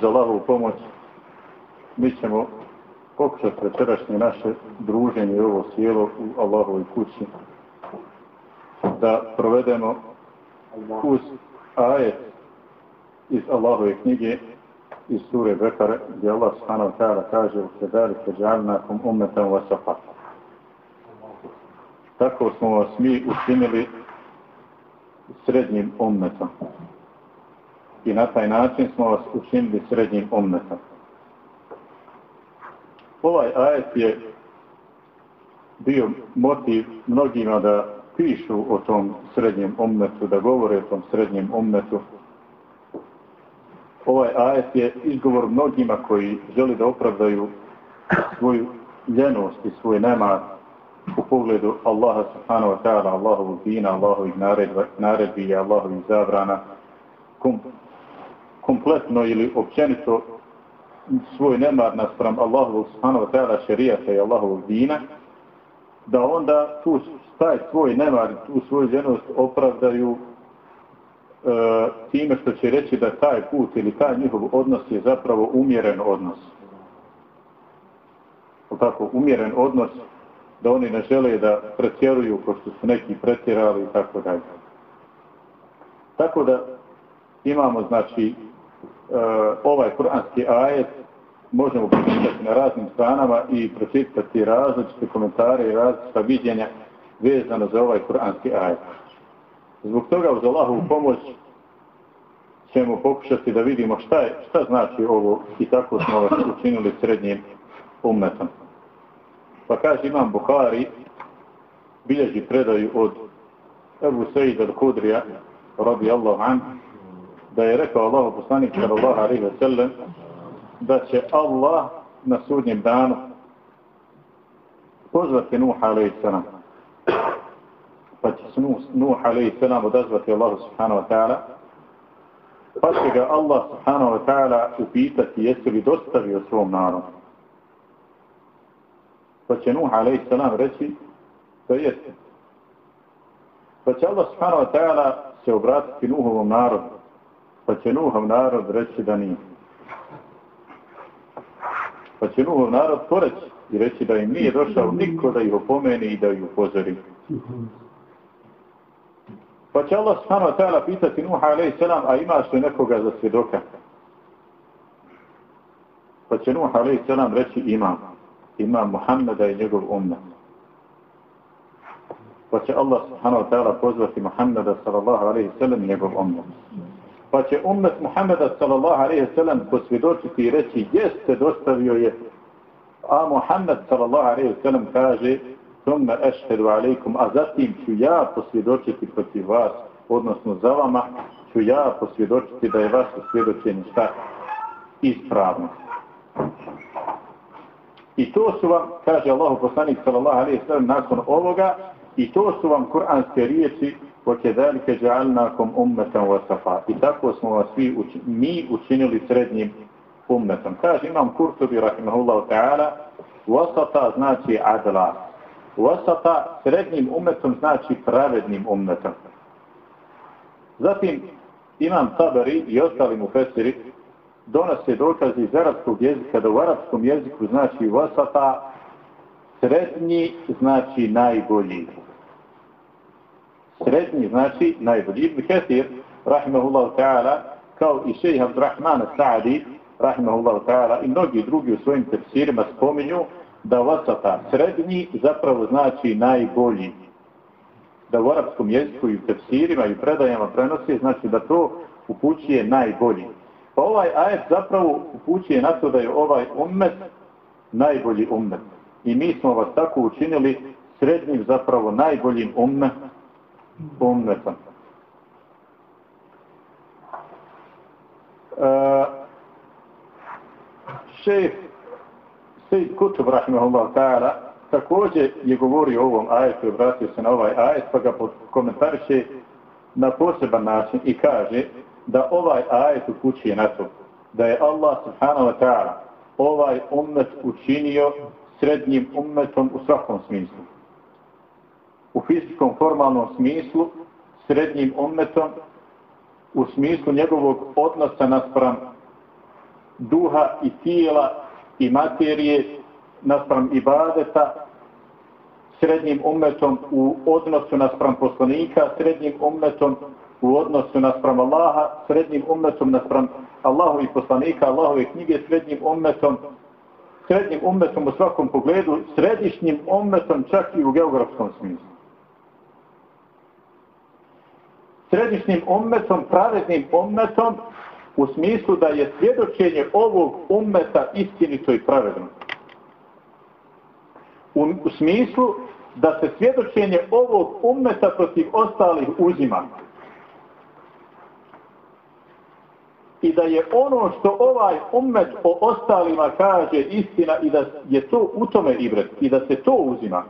uz Allahovu pomoć mi ćemo pokušati večerašnje naše druženje i ovo sjelo u Allahovoj kući da provedemo uz ajet iz Allahove knjige iz sure Bekare gdje Allah subhanahu ta'ala kaže u sedari seđalnakom umetan vasafa. Tako smo vas mi učinili srednjim umetom. I na taj način smo vas učinili srednjim umetom. Ovaj ajet je bio motiv mnogima da pišu o tom srednjem ummetu, da govore o tom srednjem ummetu. Ovaj ajet je izgovor mnogima koji želi da opravdaju svoju ljenost i svoj nemar u pogledu Allaha subhanahu wa ta'ala, Allahovog dina, Allahovih naredbi i Allahovih zabrana kompletno ili općenito svoj nemar naspram Allahovog subhanahu wa ta'ala šerijata i Allahovog dina, da onda tu taj svoj nemar, tu svoju ženost opravdaju e, time što će reći da taj put ili taj njihov odnos je zapravo umjeren odnos. O tako, umjeren odnos da oni ne žele da pretjeruju ko što su neki pretjerali i tako dalje. Tako da imamo, znači, Eh, ovaj kuranski ajet možemo pročitati na raznim stranama i pročitati različite komentare i različita vidjenja vezano za ovaj kuranski ajet. Zbog toga uz Allahovu pomoć ćemo pokušati da vidimo šta, je, šta znači ovo i tako smo vas učinili srednjim umetom. Pa kaže imam Bukhari, bilježi predaju od Ebu Sejid al-Kudrija, radi Allah anhu, da je rekao Allah poslanik sallallahu alejhi ve sellem da će Allah na sudnjem danu pozvati Nuh alejhi selam. Pa će se Nuh alejhi selam odazvati Allahu subhanahu wa ta'ala. Pa će ga Allah subhanahu wa ta'ala upitati jesi li dostavio svom narodu. Pa će Nuh alejhi selam reći da jeste. Pa će Allah subhanahu wa ta'ala se obratiti Nuhovom narodu. Pa će Nuhov narod reći da nije. Pa će Nuhov narod poreći i reći da im nije došao niko da ih opomeni i da ih upozori. Pa će Allah subhanahu wa ta'ala pitati Nuh a.s. a imaš li nekoga za svjedoka? Pa će Nuh a.s. reći imam. Imam Muhammeda i njegov umna. Pa će Allah subhanahu wa ta'ala pozvati Muhammeda sallallahu alaihi i njegov umna pa će umet Muhammeda sallallahu alaihi sallam posvjedočiti i reći jeste dostavio je. A Muhammed sallallahu alaihi sallam kaže thumme ešhedu alaikum. A zatim ću ja posvjedočiti protiv vas odnosno za vama ću ja posvjedočiti da je vaš posvjedočenje šta? Ispravno. I to su vam kaže Allahu poslanik sallallahu alaihi sallam nakon ovoga i to su vam kuranske riječi وَكَذَلِكَ جَعَلْنَاكُمْ أُمَّةً وَسَفَا I tako smo vas svi uči, mi učinili srednjim ummetom. Kaže imam Kurtobi, rahimahullahu ta'ala, wasata znači adla. Wasata srednjim ummetom znači pravednim ummetom. Zatim imam Tabari i ostali mu fesiri donose dokazi iz arabskog jezika da u arabskom jeziku znači wasata srednji znači najbolji srednji znači najbolji. Ibn Kathir, rahimahullahu ta'ala, kao i šejih Abdurrahman Sa'adi, rahimahullahu ta'ala, i mnogi drugi u svojim tefsirima spominju da vasata srednji zapravo znači najbolji. Da u arapskom jeziku i u tefsirima i predajama prenosi, znači da to upućuje najbolji. Pa ovaj ajet zapravo upućuje na to da je ovaj ummet najbolji ummet. I mi smo vas tako učinili srednjim zapravo najboljim ummet ummetom. Uh, e, šef Sejid Kutub, rahimahullah ta'ala, također je govorio o ovom ajetu i vratio se na ovaj ajet, pa ga komentariše na poseban način i kaže da ovaj ajet upućuje na to, da je Allah subhanahu wa ta'ala ovaj ummet učinio srednjim ummetom u svakom smislu u fizičkom formalnom smislu srednjim ummetom u smislu njegovog odnosa naspram duha i tijela i materije naspram ibadeta, srednjim ummetom u odnosu naspram poslanika, srednjim ummetom u odnosu naspram Allaha, srednjim ummetom naspram Allahovi poslanika, Allahove knjige, srednjim ummetom, srednjim ummetom u svakom pogledu, središnjim ummetom čak i u geografskom smislu. Središnjim ummetom, pravednim ummetom, u smislu da je svjedočenje ovog ummeta istinito i pravedno. U, u smislu da se svjedočenje ovog ummeta protiv ostalih uzima. I da je ono što ovaj ummet o ostalima kaže istina i da je to u tome ibret i da se to uzima.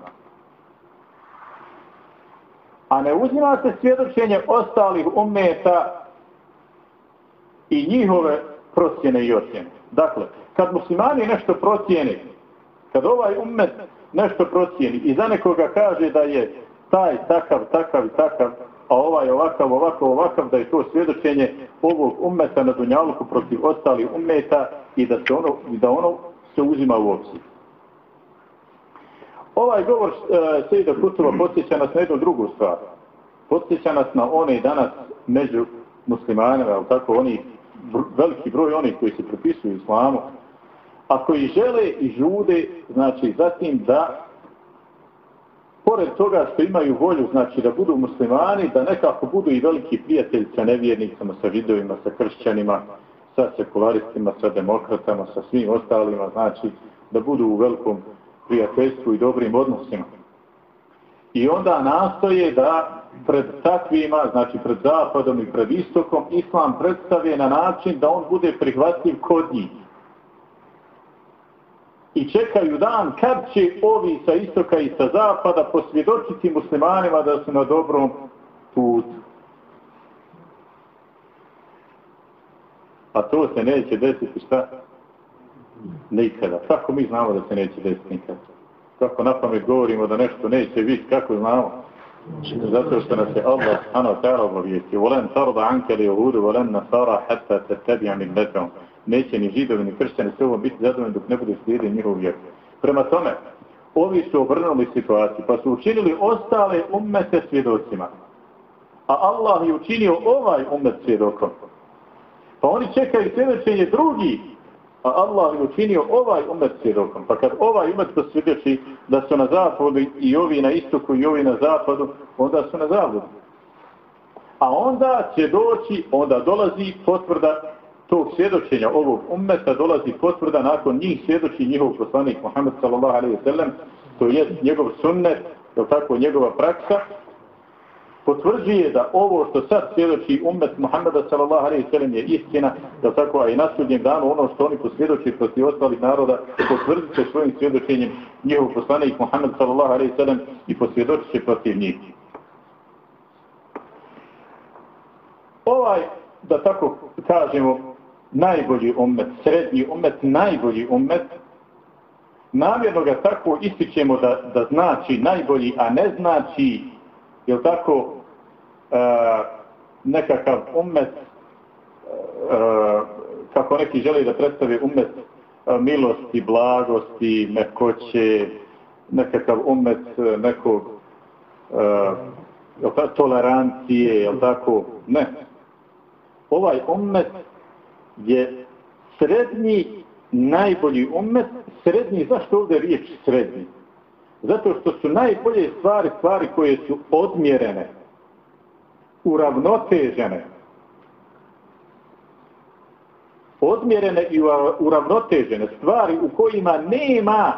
A ne uzima se svjedočenje ostalih umeta i njihove procjene i ocjene. Dakle, kad muslimani nešto procjeni, kad ovaj umet nešto procijeni i za nekoga kaže da je taj takav, takav i takav, a ovaj ovakav, ovakav, ovakav, da je to svjedočenje ovog umeta na Dunjaluku protiv ostalih umeta i da se ono, da ono se uzima u obzir. Ovaj govor uh, Sejda Kutova podsjeća nas na jednu drugu stvar. Podsjeća nas na one danas među muslimanima, ali tako oni, veliki broj onih koji se prepisuju islamu, a koji žele i žude, znači, zatim da, pored toga što imaju volju, znači, da budu muslimani, da nekako budu i veliki prijatelji sa nevjernicama, sa židovima, sa kršćanima, sa sekularistima, sa demokratama, sa svim ostalima, znači, da budu u velikom prijateljstvu i dobrim odnosima. I onda nastoje da pred takvima, znači pred zapadom i pred istokom, islam predstavije na način da on bude prihvatljiv kod njih i čekaju dan kad će ovi sa istoka i sa zapada posvjedočiti muslimanima da su na dobrom putu. A to se neće desiti šta? Nikada. Kako mi znamo da se neće desiti nikada? Kako na pamet govorimo da nešto neće biti, kako znamo? Zato što nas je Allah subhanahu wa ta'ala obavijesti. Volen tarda anke li uhudu, volen nasara hatta te tebi amin letom neće ni židovi ni kršćani s ovom biti zadovoljni dok ne bude slijedi njihov vjer. Prema tome, ovi su obrnuli situaciju, pa su učinili ostale ummete svjedocima. A Allah je učinio ovaj ummet svjedokom. Pa oni čekaju svjedočenje drugi, a Allah je učinio ovaj ummet svjedokom. Pa kad ovaj umet posvjedoči da su na zapadu i ovi na istoku i ovi na zapadu, onda su na zapadu. A onda će doći, onda dolazi potvrda tog svjedočenja ovog ummeta dolazi potvrda nakon njih svjedoči njihov poslanik Muhammed sallallahu alaihi sallam to je njegov sunnet je tako njegova praksa potvrđuje da ovo što sad svjedoči ummet Muhammeda sallallahu alaihi sallam je istina da tako a i na sudnjem danu ono što oni posvjedoči protiv ostalih naroda potvrdit će svojim svjedočenjem njihov poslanik Muhammed sallallahu alaihi sallam i posvjedočit će protiv njih. Ovaj da tako kažemo najbolji ummet, srednji ummet, najbolji ummet, namjerno ga tako ističemo da, da znači najbolji, a ne znači, je tako, Eh, nekakav ummet, eh, eh, kako neki želi da predstavi ummet milosti, blagosti, mekoće, nekakav ummet nekog uh, tolerancije, jel tako, ne. Ovaj ummet je srednji najbolji umet, srednji, zašto ovdje riječ srednji? Zato što su najbolje stvari, stvari koje su odmjerene, uravnotežene, odmjerene i uravnotežene stvari u kojima nema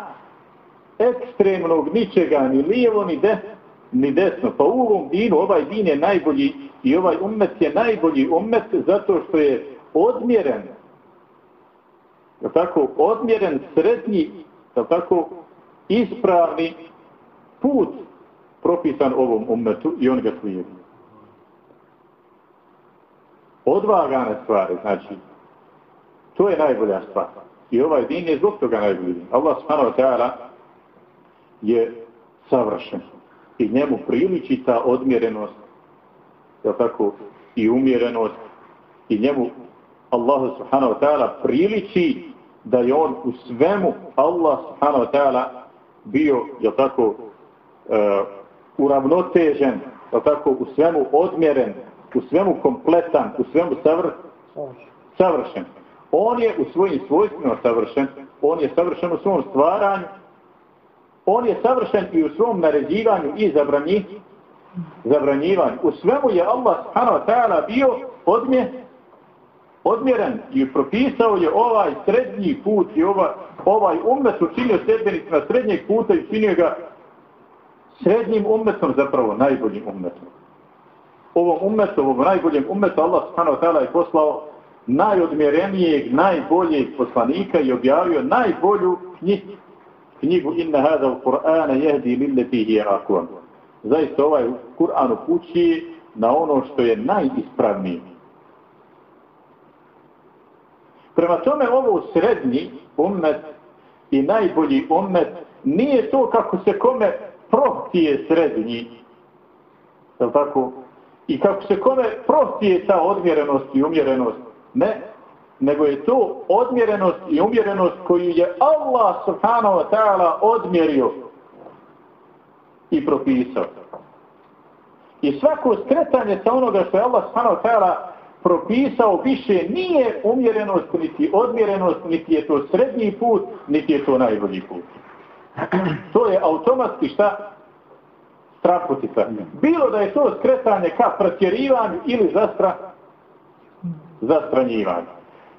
ekstremnog ničega, ni lijevo, ni, desno, ni desno. Pa u ovom dinu, ovaj din je najbolji i ovaj umet je najbolji umet zato što je odmjeren, je tako, odmjeren srednji, je tako, ispravni put propisan ovom umetu i on ga slijedi. Odvagane stvari, znači, to je najbolja stvar. I ovaj din je zbog toga najbolji din. Allah subhanahu wa ta'ala je savršen. I njemu priliči ta odmjerenost, je tako, i umjerenost, i njemu Allahu subhanahu wa ta'ala priliči da je on u svemu Allah subhanahu wa ta'ala bio, je tako, uh, uravnotežen, je tako, u svemu odmjeren, u svemu kompletan, u svemu savr, savršen. On je u svojim svojstvima savršen, on je savršen u svom stvaranju, on je savršen i u svom naređivanju i zabranji, zabranjivanju. U svemu je Allah subhanahu wa ta'ala bio odmje, odmjeren i propisao je ovaj srednji put i ovaj, ovaj umet učinio sedbenicima srednjeg puta i učinio ga srednjim umetom zapravo najboljim umetom. Ovom umetu, ovom najboljem umetu Allah subhanahu wa ta'ala je poslao najodmjerenijeg, najboljeg poslanika i objavio najbolju knjigu, knjigu Inna hada u Kur'ana jehdi milleti hi akon. Zaista ovaj Kur'an upući na ono što je najispravniji. Prema tome ovo srednji umet i najbolji umet nije to kako se kome prohtije srednji. Je tako? I kako se kome prostije ta odmjerenost i umjerenost Ne, nego je to odmjerenost i umjerenost koju je Allah subhanahu wa ta'ala odmjerio i propisao. I svako skretanje sa onoga što je Allah subhanahu wa ta'ala propisao više nije umjerenost, niti odmjerenost, niti je to srednji put, niti je to najbolji put. To je automatski šta? Straputica. Bilo da je to skretanje ka pretjerivanju ili zastra, za stranjivanje.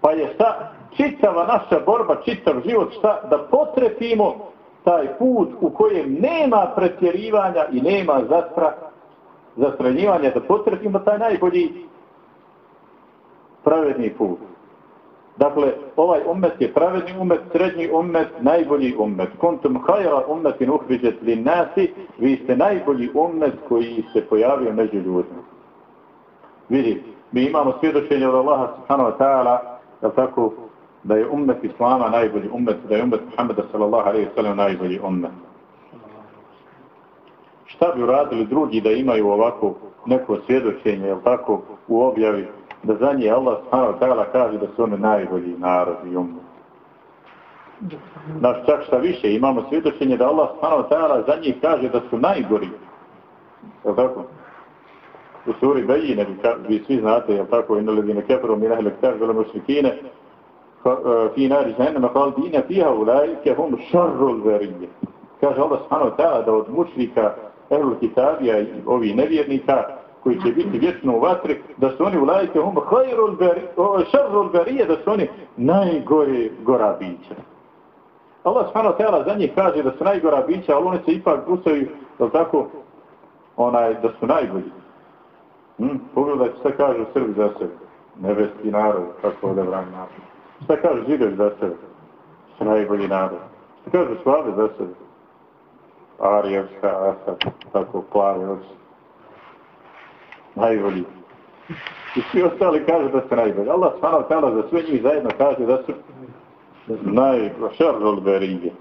Pa je šta čitava naša borba, čitav život, šta da potrepimo taj put u kojem nema pretjerivanja i nema zastra, zastranjivanja, da potrepimo taj najbolji pravedni put. Dakle, ovaj ummet je pravedni ummet, srednji ummet, najbolji ummet. Kontum hajra ummetin uhriđet li nasi, vi ste najbolji ummet koji se pojavio među ljudima. Vidi, mi imamo svjedočenje od Allaha subhanahu wa ta'ala da tako da je ummet Islama najbolji ummet, da je ummet Muhammeda sallallahu alaihi sallam najbolji ummet. Šta bi uradili drugi da imaju ovako neko svjedočenje, jel tako, u objavi, da za nje Allah subhanahu wa ta'ala kaže da su one najbolji narod i ummet. Naš čak šta više, imamo svjedočenje da Allah subhanahu wa ta'ala za njih kaže da su najgori. Jel tako? u suri Bejine, vi svi znate, jel tako, ina ledine keferu mi nehle ktar vele mušrikine, fi nari žahennama kaldine fiha ulajke hum šarrul verije. Kaže Allah subhanahu wa ta'ala da od mušrika Ehlul Kitabija i ovi nevjernika koji će biti vječno u vatri, da su oni ulajke hum šarrul berije, da su oni najgore gora bića. Allah subhanahu wa ta'ala za njih kaže da su najgora bića, ali oni se ipak gusaju, jel tako, onaj, da su najbolji. Hmm, pogledajte šta kažu Srbi za sebe. Nebeski narod, kako ovdje vrani narod. Šta kažu Židovi za sebe? Su najbolji narod. Šta kažu Slavi za sebe? Arijevska, Asad, tako plavi oči. Najbolji. I svi ostali kažu da su najbolji. Allah svana tala za sve njih zajedno kaže da su najbolji. Šarrol berije.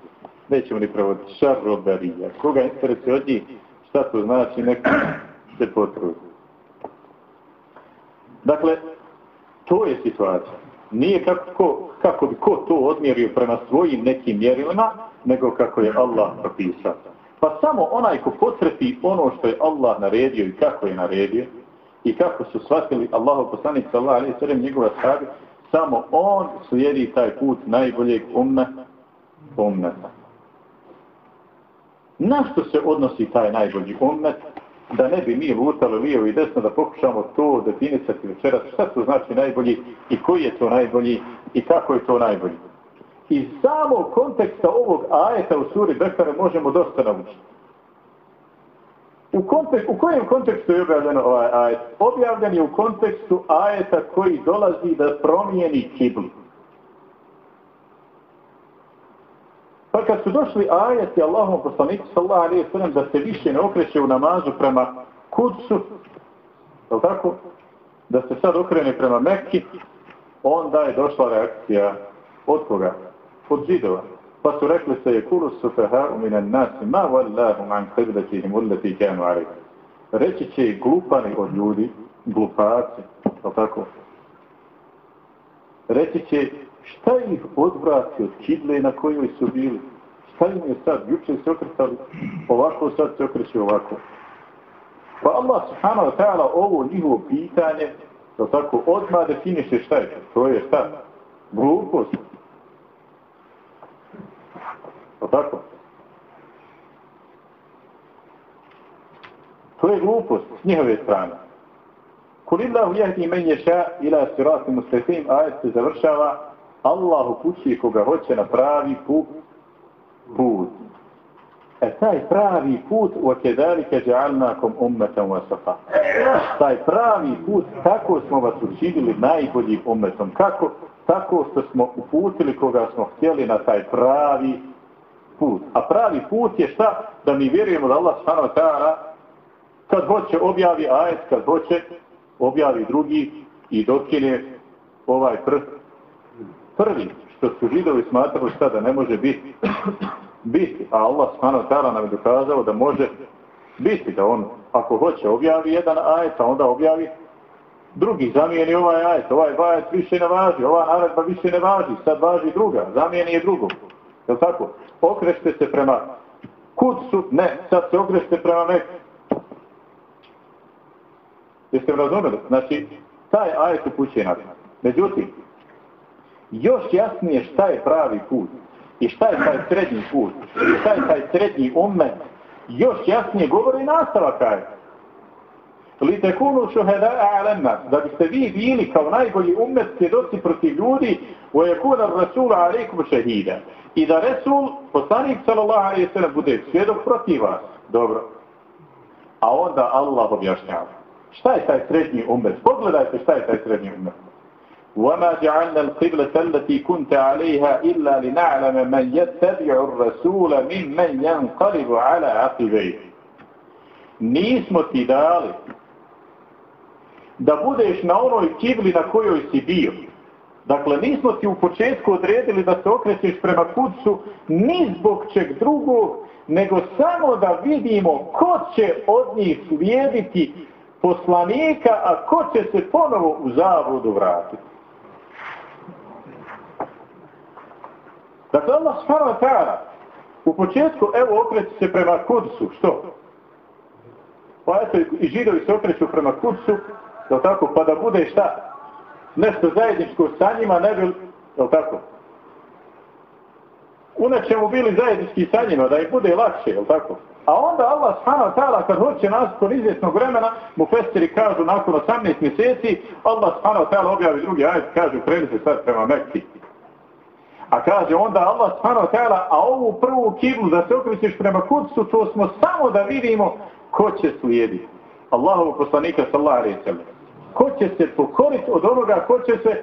Nećemo ni prevoditi. Šarrol berije. Koga interesi od njih, šta to znači, neko se potrudi. Dakle, to je situacija. Nije kako, ko, kako bi ko to odmjerio prema svojim nekim mjerilima, nego kako je Allah propisao. Pa samo onaj ko potrepi ono što je Allah naredio i kako je naredio, i kako su shvatili Allahov poslanik sallallahu alejhi ve sellem njegova sahabe samo on slijedi taj put najboljeg umma ummeta na što se odnosi taj najbolji ummet da ne bi mi lutali lijevo i desno da pokušamo to definisati večeras šta to znači najbolji i koji je to najbolji i kako je to najbolji. Iz samog konteksta ovog ajeta u suri Bekare možemo dosta naučiti. U, kontekst, u kojem kontekstu je objavljen ovaj ajet? Objavljen je u kontekstu ajeta koji dolazi da promijeni kiblu. Pa kad su došli ajeti Allahom poslaniku sallallahu alaihi sallam da se više ne okreće u namazu prema kudsu, je tako? Da se sad okrene prema Mekki, onda je došla reakcija od koga? Od židova. Pa su rekli se je kulu u minan nasi ma wallahu an qiblatihim ullati kanu alaihi. Reći će glupani od ljudi, glupaci, to tako? reći će šta ih odvrati od kible na kojoj su bili. Šta im je sad? Juče se okretali ovako, sad se okreće ovako. Pa Allah subhanahu wa ta'ala ovo njihovo pitanje, da tako odmah definiše šta je to. To je šta? Glupost. Pa tako? To je glupost s njihove strane. Kulillahu jahdi men ješa ila sirati muslitim, ajet se završava Allahu kući koga hoće na pravi put. put. E taj pravi put u akedalike dja'alnakom ummetom vasafa. Taj pravi put, tako smo vas učinili najboljim ummetom. Kako? Tako što smo uputili koga smo htjeli na taj pravi put. A pravi put je šta? Da mi vjerujemo da Allah subhanahu wa ta'ala kad hoće objavi ajet, kad hoće objavi drugi i dokine ovaj pr prvi, što su židovi smatrali šta da ne može biti, biti. A Allah subhanahu ta'ala nam je dokazao da može biti, da on ako hoće objavi jedan ajet, a onda objavi drugi, zamijeni ovaj ajet, ovaj ajet više ne važi, ova naredba više ne važi, sad važi druga, zamijeni je drugog. Je tako? Okrešte se prema kucu, ne, sad se okrešte prema nekom Jeste razumeli? Znači, taj ajet upućuje na Međutim, još jasnije šta je pravi put i šta je taj srednji put i šta je taj srednji umet, još jasnije govori nastavak ajeta. Li te kunu šuheda a'lemna, da biste vi bili kao najbolji umet svjedoci protiv ljudi u je kuna rasula alaikum šehida. I da Resul, poslanik sallallahu alaihi sallam, bude svjedok protiv vas. Dobro. A onda Allah objašnjava. Šta je taj srednji umet? Pogledajte šta je taj srednji umet. وَمَا جَعَلْنَا الْقِبْلَةَ الَّتِي كُنْتَ عَلَيْهَا إِلَّا لِنَعْلَمَ مَنْ يَتَّبِعُ الرَّسُولَ مِنْ مَنْ يَنْقَلِبُ عَلَى عَقِبَيْهِ Nismo ti dali da budeš na onoj kibli na kojoj si bio. Dakle, nismo ti u početku odredili da se okrećeš prema kucu ni zbog čeg drugog, nego samo da vidimo ko će od njih slijediti poslanika, a ko će se ponovo u zavodu vratiti? Dakle, Allah subhanahu wa u početku, evo, okreći se prema Kudsu, što? Pa eto, i židovi se okreću prema Kudsu, Jel tako, pa da bude šta? Nešto zajedničko sa njima, ne bi, je tako? U nečemu bili zajednički sa njima, da im bude lakše, je tako? A onda Allah subhanahu wa ta'ala kad hoće nas kod izvjesnog vremena, mu festeri kažu nakon 18 mjeseci, Allah subhanahu wa ta'ala objavi drugi ajet, kaže kreni se sad prema Mekki. A kaže onda Allah subhanahu wa ta'ala, a ovu prvu kiblu da se okrećeš prema kucu, to smo samo da vidimo ko će slijediti. Allahovu poslanika sallallahu alaihi sallam. Ko će se pokoriti od onoga, ko će se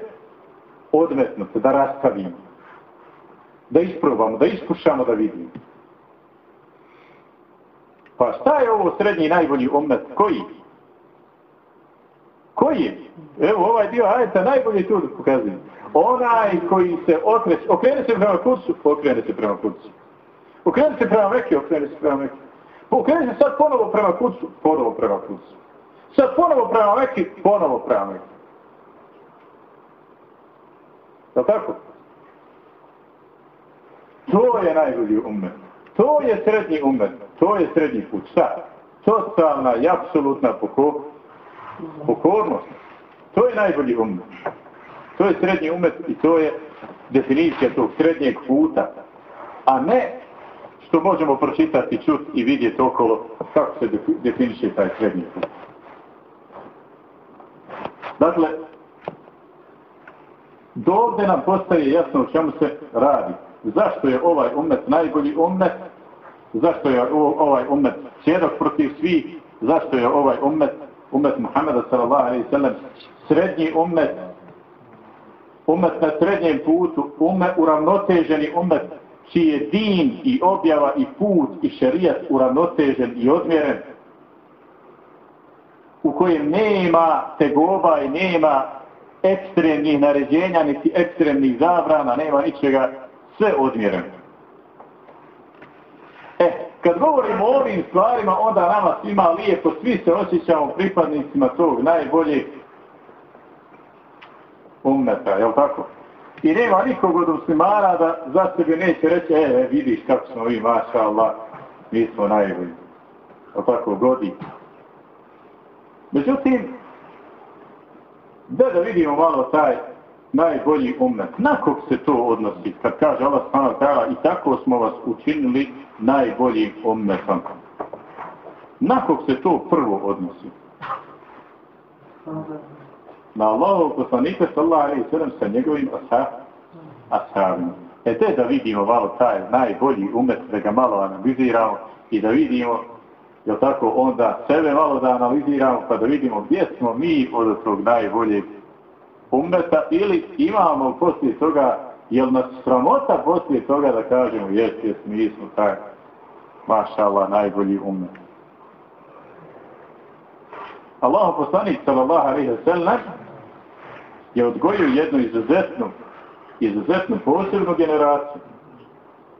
odmetnuti, da rastavimo. Da isprobamo, da iskušamo, da vidimo. Pa šta je ovo srednji najbolji umet? Koji? Koji? Evo ovaj dio ajeta najbolje tu pokazuje. Onaj koji se okreće, okrene se prema kucu, okrene se prema kucu. Okrene se prema veki, okrene se prema veki. Okrene se sad ponovo prema kucu, ponovo prema kucu. Sad ponovo prema veki, ponovo prema veki. Da tako? To je najbolji umet. To je srednji umet, to je srednji put. Šta? Totalna i apsolutna poko pokornost. To je najbolji umet. To je srednji umet i to je definicija tog srednjeg puta. A ne što možemo pročitati, čut i vidjeti okolo kako se definiše taj srednji put. Dakle, dovde nam postaje jasno o čemu se radi. Zašto je ovaj umet najbolji umet, zašto je ovaj umet svjedok protiv svih, zašto je ovaj umet, umet Muhammeda sallallahu alaihi sallam, srednji umet, umet na srednjem putu, umet uravnoteženi umet, čiji je din i objava i put i šerijat uravnotežen i odmjeren, u kojem nema tegoba i nema ekstremnih naređenja, niti ekstremnih zabrana, nema ničega sve odmjereno. E, kad govorimo o ovim stvarima, onda nama svima lijepo, svi se osjećamo pripadnicima tog najboljeg ummeta, jel tako? I nema nikog od muslimana da za sebe neće reći, e, vidiš kako smo vi, maša Allah, mi smo najbolji. Jel tako godi. Međutim, da da vidimo malo taj najbolji umet. Na kog se to odnosi? Kad kaže Allah subhanahu ta'ala i tako smo vas učinili najboljim umetom. Na kog se to prvo odnosi? Na Allahu poslanika sallallahu alaihi sallam sa njegovim ashabima. E te da vidimo malo taj najbolji umet, da ga malo analiziramo i da vidimo jel tako, onda sebe malo da analiziramo pa da vidimo gdje smo mi od svog najboljeg umeta ili imamo poslije toga, jel nas sramota poslije toga da kažemo jes, jes, mi smo taj mašala, najbolji umet. Allah poslanik sallallahu alaihi wa sallam je odgojio jednu izuzetnu, izuzetnu posebnu generaciju.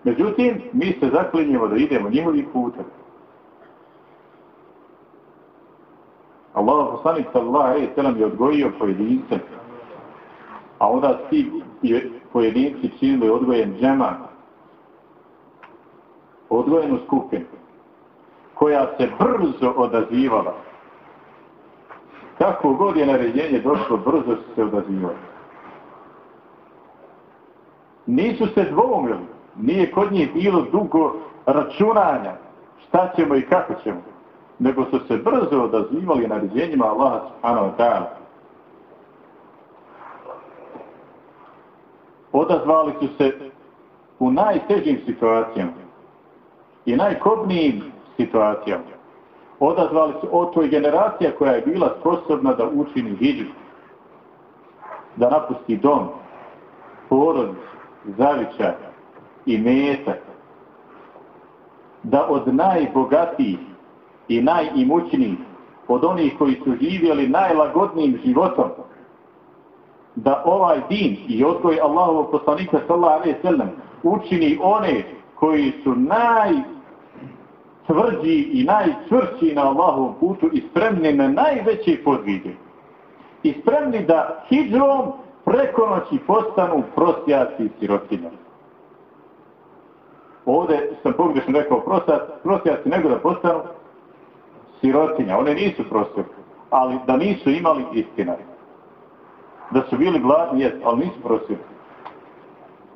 Međutim, mi se zaklinjemo da idemo njihovih putem. Allah poslanik sallallahu alaihi wa sallam je odgojio pojedince a onda ti pojedinci činili odgojen džema, odgojenu skupinu, koja se brzo odazivala. Kako god je naređenje došlo, brzo su se odazivali. Nisu se dvomili, nije kod njih bilo dugo računanja šta ćemo i kako ćemo, nego su se brzo odazivali naređenjima Allaha subhanahu wa ta'ala. odazvali su se u najtežim situacijama i najkobnijim situacijama. Odazvali su od toj generacija koja je bila sposobna da učini hijđu, da napusti dom, porod, zavičaj i metak, da od najbogatijih i najimućniji od onih koji su živjeli najlagodnijim životom, da ovaj din i odgoj Allahovog poslanika sallallahu alejhi ve sellem učini one koji su naj tvrđi i najčvrći na Allahovom putu i spremni na najveće podvige. I spremni da hijđom preko noći postanu prosjaci i sirotinja. Ovdje sam pogrešno rekao prosjaci nego da postanu sirotinja. One nisu prosjaci, ali da nisu imali istinari da su bili gladni, jes, ali nisu prosili.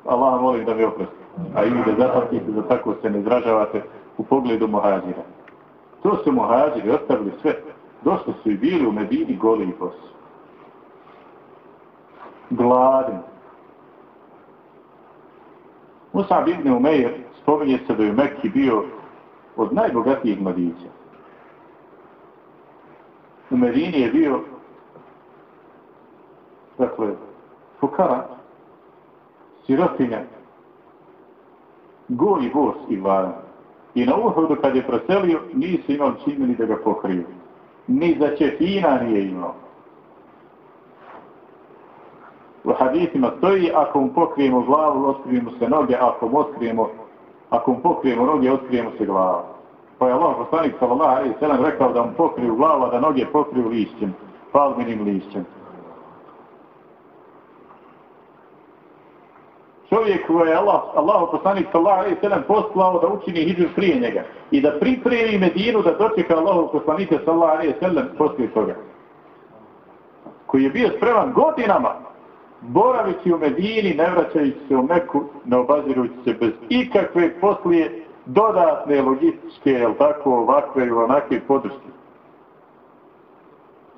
Allah molim da mi oprosti. A i da zapatite da tako se ne izražavate u pogledu muhađira. To su muhađiri ostavili sve. Došli su i bili u Medini goli i posu. Gladni. Musa ibn Umeir spominje se da je u Mekki bio od najbogatijih mladića. U Medini je bio dakle, fukara, sirotinja, goli bos i vlada. I na uhodu kad je preselio, nisu imali čime ni da ga pokriju. Ni za čefina nije imao. U hadisima stoji, ako mu pokrijemo glavu, otkrijemo se noge, ako mu otkrijemo, ako mu pokrijemo noge, otkrijemo se glavu. Pa je Allah poslanik sallallahu alaihi sallam rekao da mu pokriju glava, da noge pokriju lišćem, palminim lišćem. čovjek koji je Allah, Allah poslanik sallallahu alaihi sallam poslao da učini hijđu prije njega i da pripremi Medinu da dočeka Allah poslanika sallallahu alaihi sallam poslije toga. Koji je bio spreman godinama boravići u Medini, ne vraćajući se u Meku, ne obazirujući se bez ikakve poslije dodatne logističke, jel tako, ovakve i onakve podrške.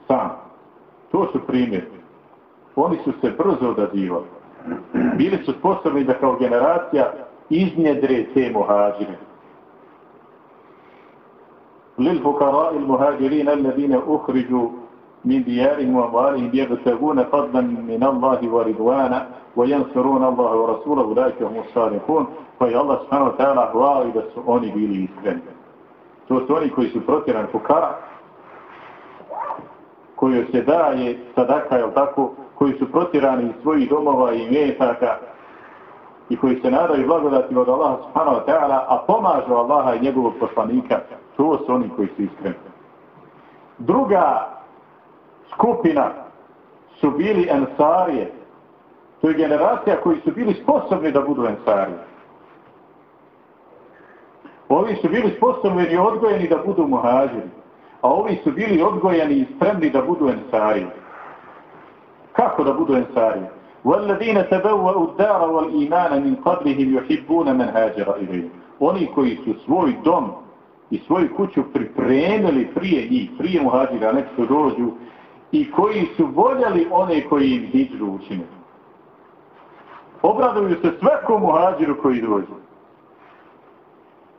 Sam. To su primjeri. Oni su se brzo odazivali bili su sposobni da kao generacija iznjedre te muhađire. Lil fukara il muhađirina alladine uhriđu min dijarihim wa amvalihim yabtaguna fadlan min Allahi wa ridwana wa yansuruna Allaha wa rasulahu ulaika hum as-sadiqun fa pa Allah subhanahu hvali da su oni bili iskreni. To su oni koji su protjerani fukara koji se daje sadaka, je tako, koji su protirani iz svojih domova i mjetaka i koji se nadaju blagodati od Allaha subhanahu wa ta'ala, a pomažu Allaha i njegovog poslanika, to su oni koji su iskreni. Druga skupina su bili ensarije, To je generacija koji su bili sposobni da budu ensari. Ovi su bili sposobni i odgojeni da budu muhađiri. A ovi su bili odgojeni i spremni da budu ensari. Kako da budu ensari? وَالَّذِينَ تَبَوَّأُ الدَّارَ وَالْإِيمَانَ مِنْ قَبْلِهِمْ يُحِبُّونَ مَنْ هَاجَرَ إِلَيْهِ Oni koji su svoj dom i svoju kuću pripremili prije njih, prije muhađira, nek su dođu, i koji su voljeli one koji im hijđu učinili. Obraduju se svekom muhađiru koji dođu.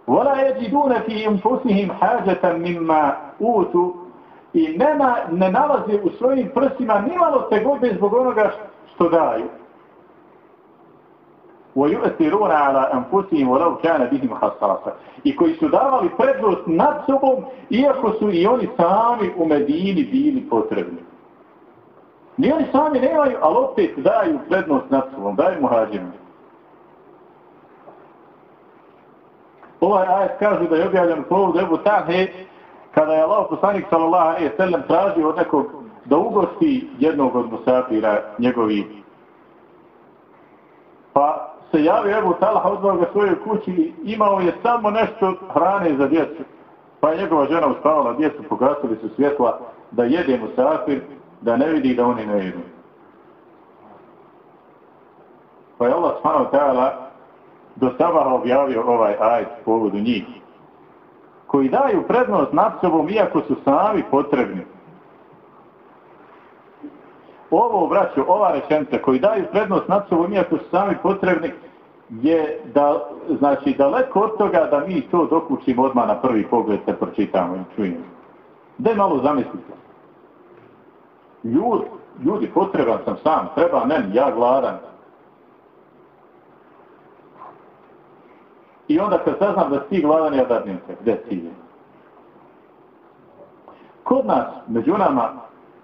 وَلَا يَجِدُونَ فِي إِنفُسِهِمْ حَاجَةً مِمَّا أُوتُوا i nema, ne nalaze u svojim prsima nimalo tegobe zbog onoga što daju. وَيُؤَثِرُونَ عَلَىٰ أَنفُسِهِمْ وَلَوْ كَانَ بِهِمْ حَسَاسًا I koji su davali prednost nad sobom, iako su i oni sami u Medini bili potrebni. Ni oni sami nemaju, ali opet daju prednost nad sobom, daju muhađima. Ovaj ajet kaže da je objavljen povodu Ebu Tahe, kada je Allah poslanik sallallahu alaihi sallam tražio od nekog da ugosti jednog od musafira njegovi. Pa se javio Ebu Talha, odvao ga svojoj kući i imao je samo nešto hrane za djecu. Pa je njegova žena uspavala djecu, pogasili su svjetla da jede musafir, da ne vidi da oni ne jedu. Pa je Allah subhanahu ta'ala do sabaha objavio ovaj ajd povodu njih, koji daju prednost nad sobom iako su sami potrebni. Ovo, braćo, ova rečenica koji daju prednost nad sobom iako su sami potrebni, je da, znači, daleko od toga da mi to dokućimo odmah na prvi pogled se pročitamo i čujemo. Daj malo zamislite. Ljud, ljudi, potreban sam sam, treba meni, ja gladan. I onda kad saznam da si gladan, ja dadnem se, gde si je? Kod nas, među nama,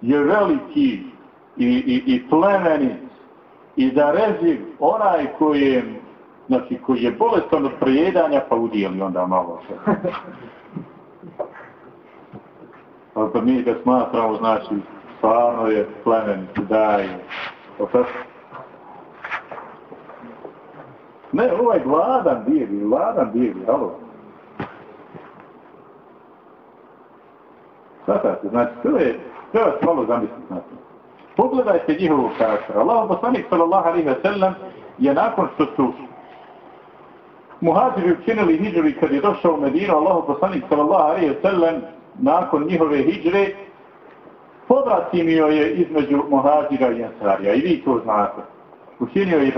je veliki i, i, i plemeni i zareziv onaj koji je, znači, koji je bolestan od prijedanja, pa udijeli onda malo se. Pa mi ga smatramo, znači, stvarno je plemen, daje. Pa ne, ovaj gladan bijeli, gladan bijeli, alo. Svatate, znači, to je, to se malo zamisliti znači. Pogledajte njihovu karaktera. Allah, poslanik sallallahu alaihi wa sallam, je nakon što su muhađiri učinili hijđuri kad je došao u Medinu, Allah, poslanik sallallahu alaihi wa sallam, nakon njihove hijđre, pobratimio je između muhađira i ansarija. I vi to znate. Učinio je i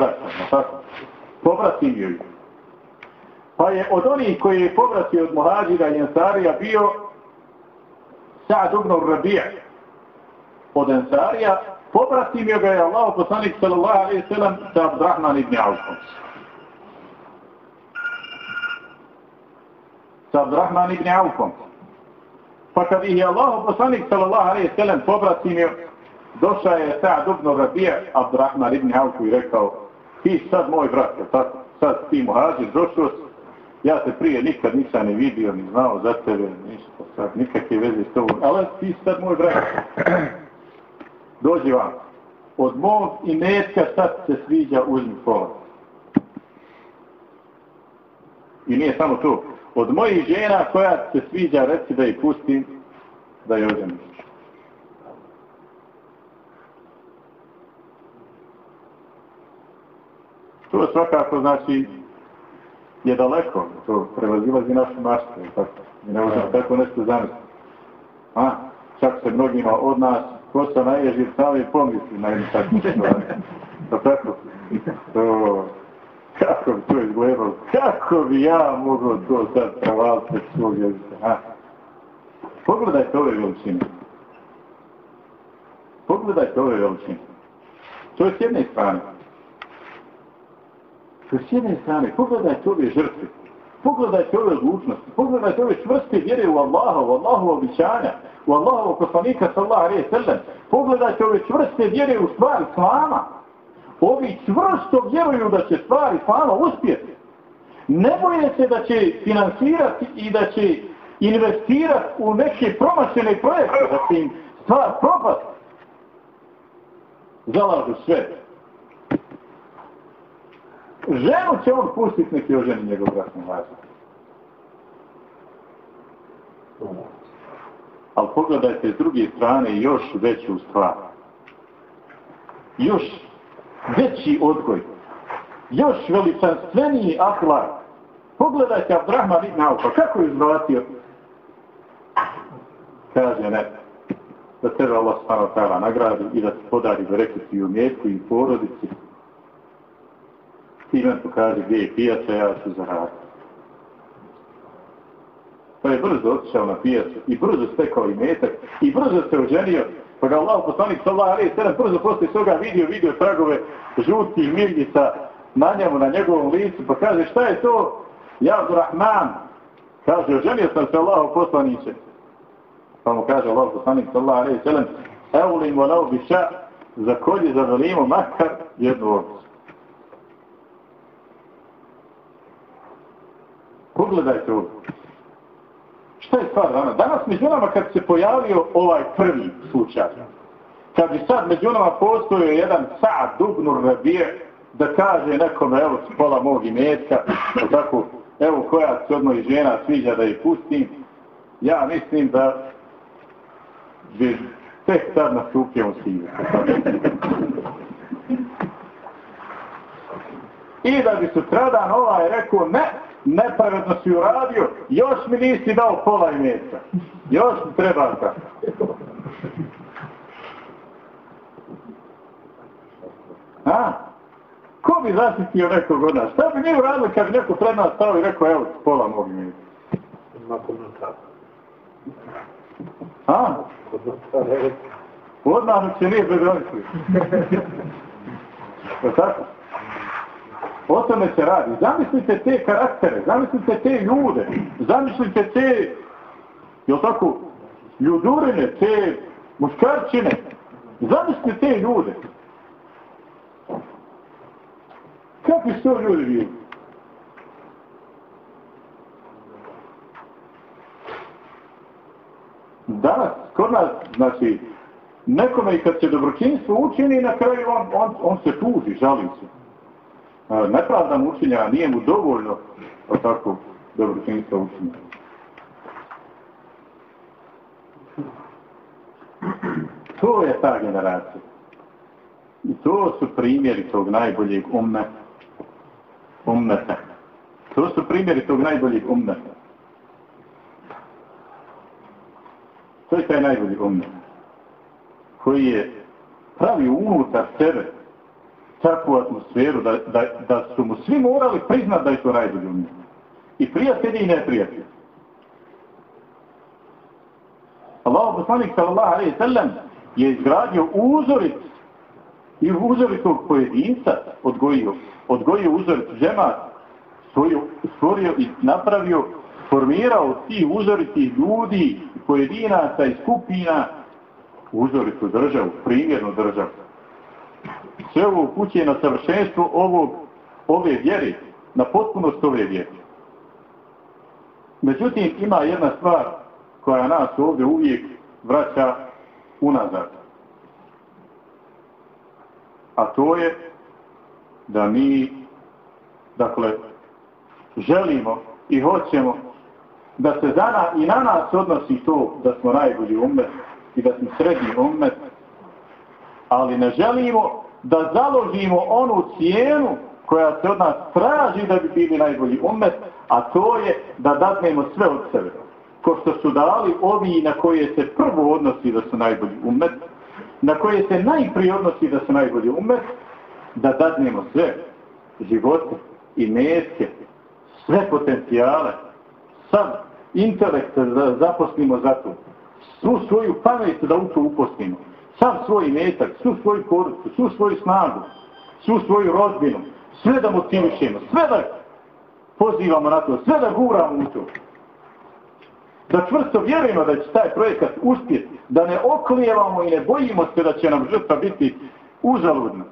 tako? Pobratimio je. Pa je od onih koji je povratio od muhađira i ansarija bio Sa'd ibn Rabija od Ensarija, popratimio ga je Allah poslanik sallallahu alaihi sallam sa Abdurrahman ibn Aufom. Sa Abdurrahman ibn Aufom. Pa kad ih je Allah poslanik sallallahu alaihi sallam popratimio, došao je Sa'd ibn Rabija, Abdurrahman ibn Aufu i rekao, ti sad moj brat, tako, sad ti muhađir, došao ja te prije nikad nisam ni vidio, ni znao za tebe, ništa, sad, nikakve veze s tobom, ali ti sad moj brat, dođi vam, od mog i metka sad se sviđa uzmi pola. I nije samo to, od mojih žena koja se sviđa, reci da ih pustim, da je ođem. To svakako znači je daleko, to prevazilazi našu maštu, tako. Mi ne možemo tako nešto zamisliti. A, čak se mnogima od nas, ko se naježi, sami pomisli na jednu takvu stvar. Pa tako, to, kako bi to izgledalo, kako bi ja mogao to sad prevaliti svog jezika, ha? Pogledajte ove veličine. Pogledajte ove veličine. To je s jedne strane. To je s jedne strane. Pogledajte ove žrtve. Pogledajte ove odlučnosti. Pogledajte ove čvrste vjere u Allaha, u Allahu običanja, u Allahovu poslanika sallahu alaihi sallam. Pogledajte ove čvrste vjere u stvar islama. Ovi čvrsto vjeruju da će stvari islama uspjeti. Ne boje se da će finansirati i da će investirati u neke promašene projekte, da će im stvar propast. Zalažu sve ženu će on pustiti neki oženi njegov bračni važan. Ali pogledajte s druge strane još veću stvar. Još veći odgoj. Još veličanstveniji ahlak. Pogledajte Abdrahman ibn Aufa. Pa kako je izvratio? Kaže ne. Da tebe Allah stano tala nagradi i da ti podari bereketi i umjetku i porodici. Ti me pokaži gdje je pijaca, ja ću zaraditi pa je brzo otišao na pijacu i brzo stekao i metak i brzo se oženio, pa ga Allah poslanik sallahu alaihi sallam brzo poslije toga vidio, vidio tragove žutih mirgica na njemu, na njegovom licu, pa kaže šta je to? Ja Rahman, kaže, oženio sam se Allah poslaniće. Pa mu kaže Allah poslanik sallahu alaihi sallam, Eulim volau biša, za kolje zavelimo makar jednu ovcu. Pogledajte ovo. Šta je stvar danas? Danas među nama kad se pojavio ovaj prvi slučaj, kad bi sad među nama postojio jedan sad dubnur rabije, da kaže nekome, evo, pola mog imetka, tako, evo, koja se od žena sviđa da je pustim, ja mislim da bi tek sad nastupio u sivu. I da bi sutradan ovaj rekao, ne, nepravedno si uradio, još mi nisi dao pola imetka. Još mi treba ta. A? Ko bi zaštitio nekog od nas? Šta bi mi uradili kad bi neko pred nas stao i rekao, evo, pola mog imetka? Nakon notara. A? Odmah će nije bez onisli. Pa tako? O tome se radi. Zamislite te karaktere, zamislite te ljude, zamislite te, jel tako, ljudurine, te muškarčine. Zamislite te ljude. Kakvi su to ljudi bili? Danas, kod nas, znači, nekome i kad se dobročinstvo učini, na kraju on, on, on se tuži, žali se nepravda mu učinjena, nije mu dovoljno o tako dobročinstvo učinjena. To je ta generacija. I to su primjeri tog najboljeg ummeta. ummeta. To su primjeri tog najboljeg ummeta. To je taj najbolji ummet koji je pravi unutar sebe takvu atmosferu da, da, da su mu svi morali priznat da je to najbolji umjet. I prijatelji i neprijatelji. Allah poslanik sallallahu alaihi sallam je izgradio uzorit i uzorit tog pojedinca odgojio, odgojio uzorit džemat stvorio, stvorio i napravio formirao ti uzoriti ljudi pojedinaca i skupina uzoritu državu, primjernu državu sve ovo kuće na savršenstvo ovog, ove vjere, na potpunost ove vjere. Međutim, ima jedna stvar koja nas ovdje uvijek vraća unazad. A to je da mi, dakle, želimo i hoćemo da se za na, i na nas odnosi to da smo najbolji umet i da smo srednji umet, ali ne želimo da založimo onu cijenu koja se od nas traži da bi bili najbolji umet, a to je da dadnemo sve od sebe. Ko što su dali ovi na koje se prvo odnosi da su najbolji umet, na koje se najprije odnosi da su najbolji umet, da dadnemo sve živote i meske, sve potencijale, sad intelekt da zaposlimo za to, svu svoju pamet da u to uposlimo sav svoj metak, svu svoju porucu, svu svoju snagu, svu svoju rodbinu, sve da motivišemo, sve da pozivamo na to, sve da guramo u to. Da čvrsto vjerujemo da će taj projekat uspjeti, da ne oklijevamo i ne bojimo se da će nam žrtva biti uzaludna.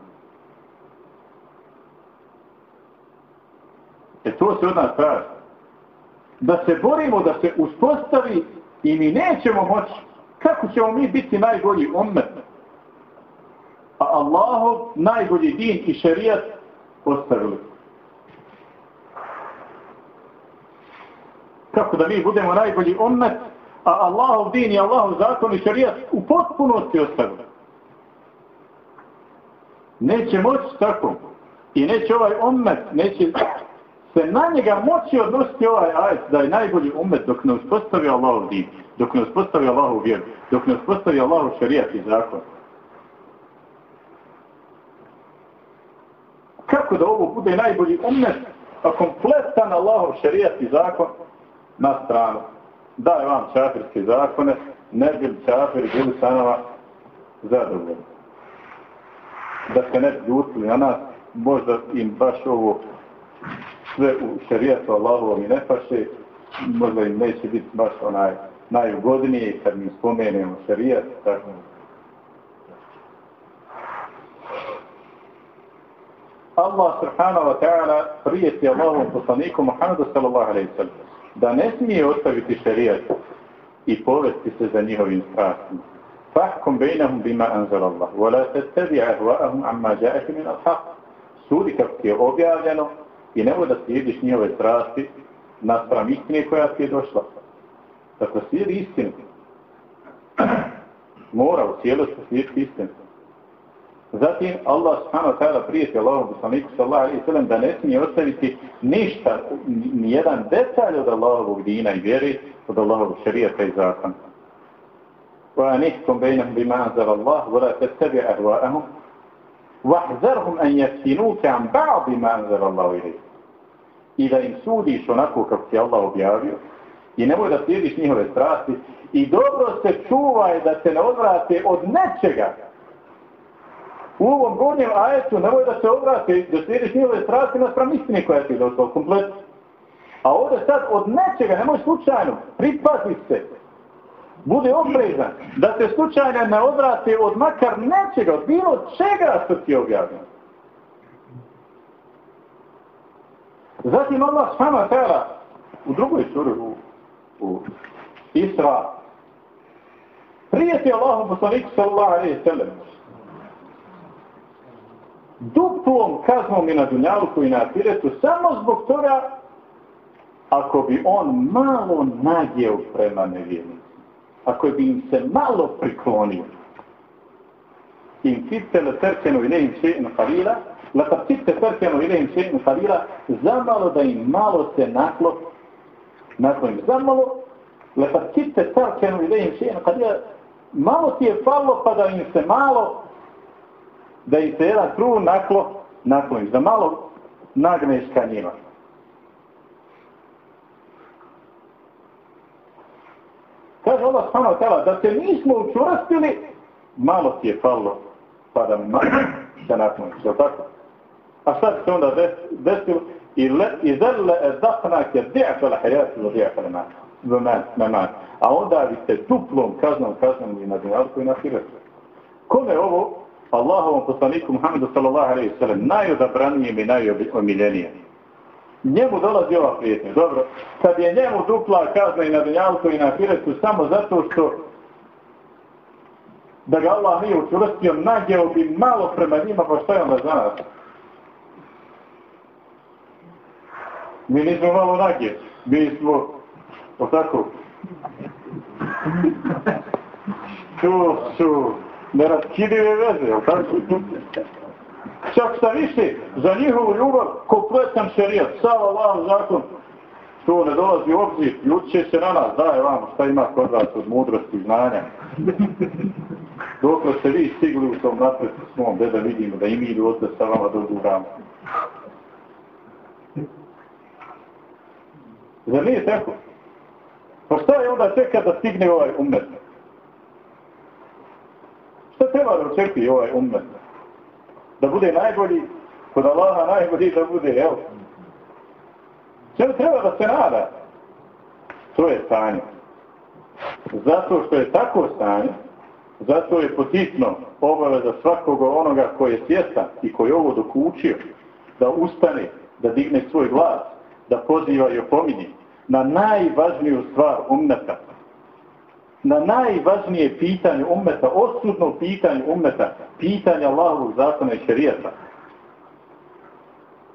E to se od nas traži. Da se borimo da se uspostavi i mi nećemo moći kako ćemo mi biti najbolji ummet? A Allahov najbolji din i šerijat ostavili. Kako da mi budemo najbolji ummet, a Allahov din i Allahov zakon i šerijat u potpunosti ostavili. Neće moći tako. I neće ovaj ummet, neće se na njega moći odnositi ovaj ajet da je najbolji ummet dok ne uspostavi Allahov din, dok ne uspostavi Allahov vjeru, dok ne uspostavi Allahov šarijat i zakon. Kako da ovo bude najbolji ummet, a kompletan Allahov šarijat i zakon na stranu? Daj vam čafirske zakone, ne bi li čafiri bili sanova zadovoljni. Da se ne ljutili na nas, možda im baš ovo sve u šarijatu Allahovom i ne paše, možda im neće biti baš onaj najugodnije kad mi spomenemo šarijat, tako Allah subhanahu wa ta'ala prijeti Allahom poslaniku Muhammedu sallallahu alaihi sallam da ne smije ostaviti šarijat i povesti se za njihovim strastima. Fahkum bejnahum bima anzal Allah, wa la tattabi ahva'ahum amma ja'ati min al-haq. Sudi kako je objavljeno i nemoj da slijediš njihove strasti naspram istine koja ti je došla. Dakle, slijedi istinu. Mora u cijelosti slijediti istinu. Zatim Allah subhanahu wa ta'ala prijeti Allahom poslaniku sallallahu alaihi sallam da ne smije ostaviti ništa, ni jedan detalj od Allahovog dina i vjeri, od Allahovog šarijata i zakona. Wa anihkum bejnahum bima anzal Allah, wa la وَحْذَرْهُمْ أَنْ wahzarhum an بَعْضِ مَا ba'di اللَّهُ إِلَيْهِ I da im sudiš onako kako ti Allah objavio, i nemoj da slijediš njihove strasti, i dobro se čuvaj da se ne odvrate od nečega, u ovom gornjem ajetu nemoj da se odvrate, da slijediš njihove strasti na sprem istine koja ti je došla komplet. A ovdje sad od nečega, nemoj slučajno, pripazi se, bude oprezan, da se slučajno ne odvrate od makar nečega, od bilo čega što ti je objavljeno. Zatim Allah sama tera u drugoj suri u, u Isra prijeti Allahom poslaniku sallallahu alaihi sallam duplom kaznom i na dunjalu i na afiretu samo zbog toga ako bi on malo nagjeo prema nevjernici. Ako bi im se malo priklonio. In fitte le terkenu ilihim še'in qalila, la kad pa kitte terkenu ilihim še'in qalila, zamalo da im malo se naklo, im zamalo, la kad pa kitte terkenu ilihim še'in qalila, malo ti je falo pa da im se malo da im se jedan trun naklo, nakloniš, da malo nagneš ka njima. Kaže Allah subhanahu wa da se nismo učvrstili, malo ti je falo, pa da malo se nakloniš, je tako? A šta se onda desilo? I, le, i zelle e zahnak je di'fa la hajati ili di'fa la mamat. A onda vi ste duplom kaznom kaznom i na dunjalku i na hiretu. Kome ovo Allahovom poslaniku Muhammedu sallallahu alaihi sallam najodabranijem i najomiljenijem. Njemu dolazi ova prijetnja. Dobro, kad je njemu dupla kazna i na dunjalku i na ahiretu samo zato što da ga Allah nije učvrstio, nađeo bi malo prema njima, pa što je onda za nas? Mi nismo malo nagje, mi smo, o tako, tu su, neraskidive veze, jel tako? Čak šta više, za njihovu ljubav, kompletan šerijat, sav Allah zakon, to ne dolazi u obzir, će se na nas, daje vam šta ima kod vas od mudrosti i znanja. Dok ste vi stigli u tom napredu svom, da vidimo da i mi ljudi sa vama doguramo. Zar nije tako? Pa šta je onda čeka da stigne ovaj umet? Šta treba da očekuje ovaj umet? Da bude najbolji, kod Allaha najbolji da bude, jel? Čemu treba da se nada? To je stanje. Zato što je tako stanje, zato je potisno obaveza svakog onoga koji je svjestan i koji je ovo dok učio, da ustane, da digne svoj glas, da poziva i opominje na najvažniju stvar umnata, na najvažnije pitanje ummeta, osudno pitanje ummeta, pitanje Allahovog zakona i šerijata.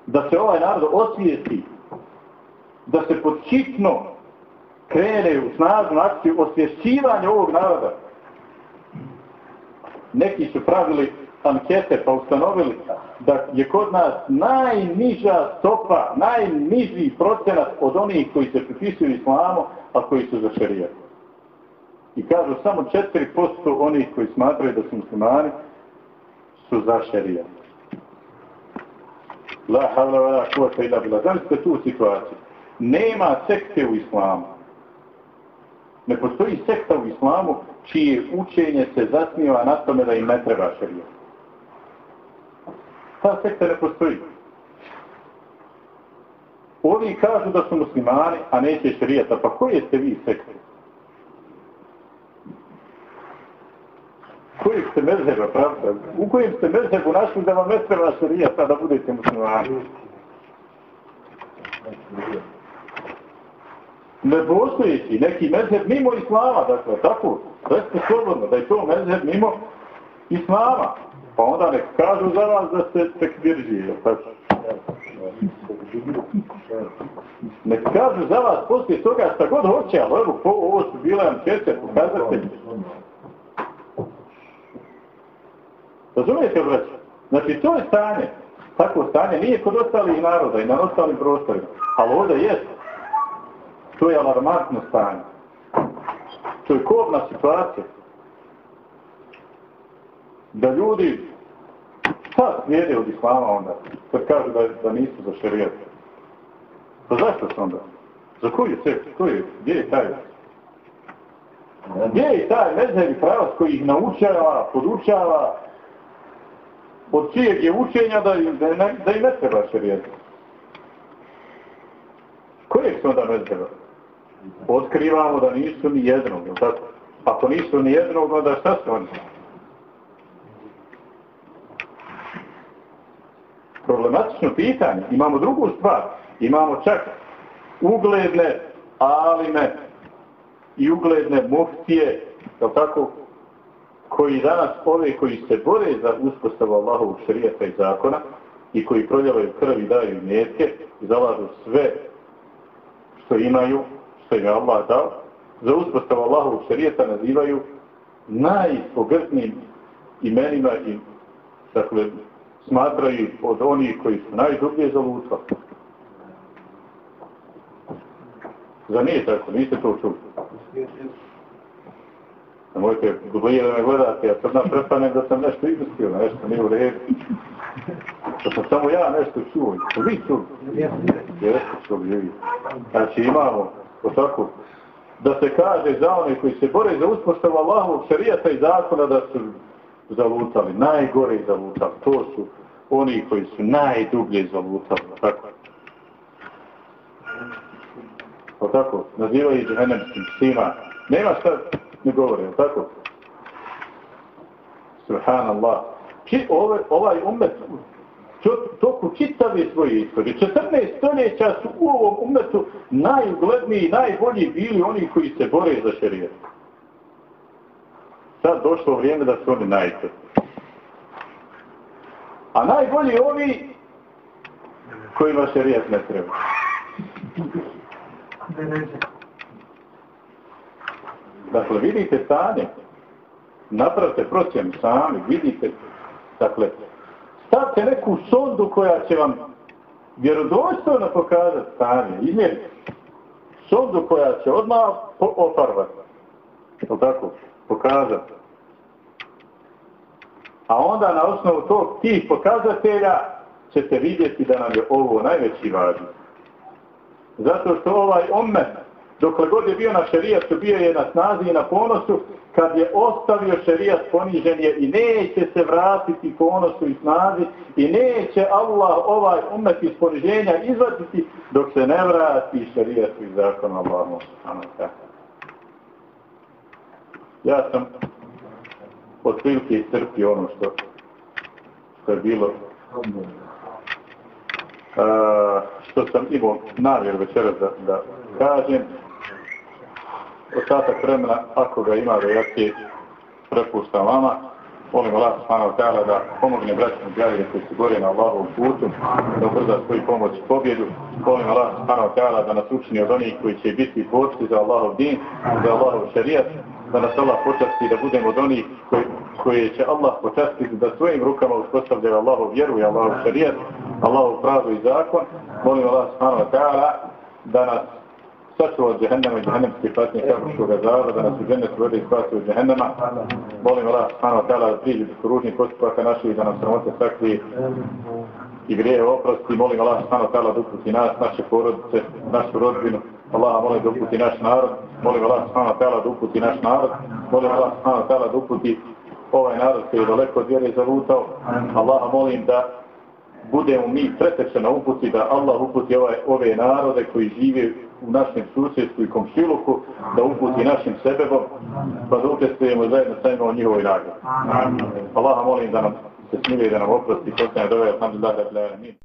Da se ovaj narod osvijesti, da se podčitno krene u snažnu akciju osvješćivanja ovog naroda. Neki su pravili ankete pa ustanovili da je kod nas najniža stopa, najniži procenat od onih koji se pripisuju islamu, a koji su za šarijat. I kažu samo 4% onih koji smatraju da su muslimani su za šerijat. La havla vada kuvata ila bila. Zamislite tu situaciju. Nema sekte u islamu. Ne postoji sekta u islamu čije učenje se zasniva na tome da im ne treba šerijat. Ta sekta ne postoji. Ovi kažu da su muslimani, a neće šarijata. Pa koje ste vi sekte? Kojeg ste mezheba, pravda? U kojem ste mezhebu našli da vam ne treba šarijata da budete muslimani? Ne postojeći neki mezheb mimo islama, dakle, tako, recite slobodno da je to mezheb mimo islama. Pa onda nek kažu za vas da ste tekbirži, tako? Nek kažu za vas poslije toga šta god hoće, ali evo, ovo su bile ankete, pokazatelji. Razumijete, braći? Znači, to je stanje. Tako stanje nije kod ostalih naroda i na ostalim prostorima. Ali ovdje jest. To je alarmantno stanje. To je kobna situacija. Da ljudi šta slijede od islama onda? Kad kažu da, da nisu za šarijat. Pa zašto su onda? Za koju sekt? Koji je? Gdje je taj? Gdje je taj mezhevi pravac koji ih naučava, podučava, od čijeg je učenja da, da, ne, da i ne treba šarijat? Kojeg su onda mezheba? Otkrivamo da nisu ni jednog, tako? Ako nisu ni jednog, onda šta su oni? problematično pitanje. Imamo drugu stvar. Imamo čak ugledne alime i ugledne muftije, je tako, koji danas ove koji se bore za uspostavu Allahovog šarijata i zakona i koji proljavaju krv i daju mjetke i zalažu sve što imaju, što im je Allah dao, za uspostavu Allahovog šarijata nazivaju najpogrtnijim imenima i dakle, smatraju od onih koji su najdublje zalutali. Za nije tako, niste to čuli. Nemojte mojte da me gledate, ja sad nam da sam nešto izustio, nešto nije u redu. Da sam samo ja nešto čuo, to vi čuli. Jeste čuli, vi. Znači imamo, o tako, da se kaže za one koji se bore za uspostavu Allahovog šarijata i zakona da su zalutali, najgore zalutali. To su oni koji su najdublje zalutali. Tako. O tako, nazivaju džahennemskim psima. Nema šta ne govore, tako? Subhanallah. Či, ovaj, ovaj umet toku čitave svoje istorije. 14 stoljeća su u ovom umetu najugledniji i najbolji bili oni koji se bore za šarijet. Sad došlo vrijeme da su oni najte. A najbolji oni kojima šarijet ne treba. Dakle, vidite stanje, napravite procjenu sami, vidite, dakle, stavite neku sondu koja će vam vjerodostojno pokazati stanje, izmjeriti. Sondu koja će odmah ofarbati, je tako, pokazati. A onda na osnovu tog tih pokazatelja ćete vidjeti da nam je ovo najveći važno. Zato što ovaj omet, dokle god je bio na šerijatu, bio je na snazi i na ponosu, kad je ostavio šerijat ponižen je i neće se vratiti ponosu i snazi i neće Allah ovaj umet iz poniženja izvaditi dok se ne vrati šerijatu i zakon Allahom. Ja sam od prilike ono što, što je bilo. Uh, što sam imao namjer večera da, da kažem. Ostatak vremena, ako ga ima da ja ti prepuštam vama, Molim Allah subhanahu ta'ala da pomogne braćima džarije koji su gore na Allahovom putu, da ubrza svoju pomoć i pobjedu. Molim Allah subhanahu ta'ala da nas učini od onih koji će biti borci za Allahov din, za Allahov šarijat, da nas Allah počasti da budemo od onih koji, koji će Allah počastiti da svojim rukama uspostavljaju Allahov vjeru i Allahov šarijat, Allahov pravdu i zakon. Molim Allah subhanahu wa ta'ala da nas sačuva od džehennema i džehennemske patnje kabuškog azaba, da nas u džennet vode i spasi od džehennema. Molim Allah subhanahu wa ta'ala da priđe do ružnih postupaka naših, da nam sramote sakri i grije oprosti. Molim Allah subhanahu wa ta'ala da uputi nas, naše porodice, našu rodbinu. Allah molim da uputi naš narod. Molim Allah subhanahu wa ta'ala da uputi naš narod. Molim Allah subhanahu wa ta'ala da uputi ovaj narod koji je daleko od vjere zalutao. Allah molim da budemo mi preteče na uputi da Allah uputi ovaj, ove narode koji žive u našem susjedstvu i komšiluku, da uputi našim sebebom, pa da učestvujemo zajedno sa njima u njihovoj nagradi. Allah molim da nam se smilije da nam oprosti, posljedno dove, alhamdulillah, da je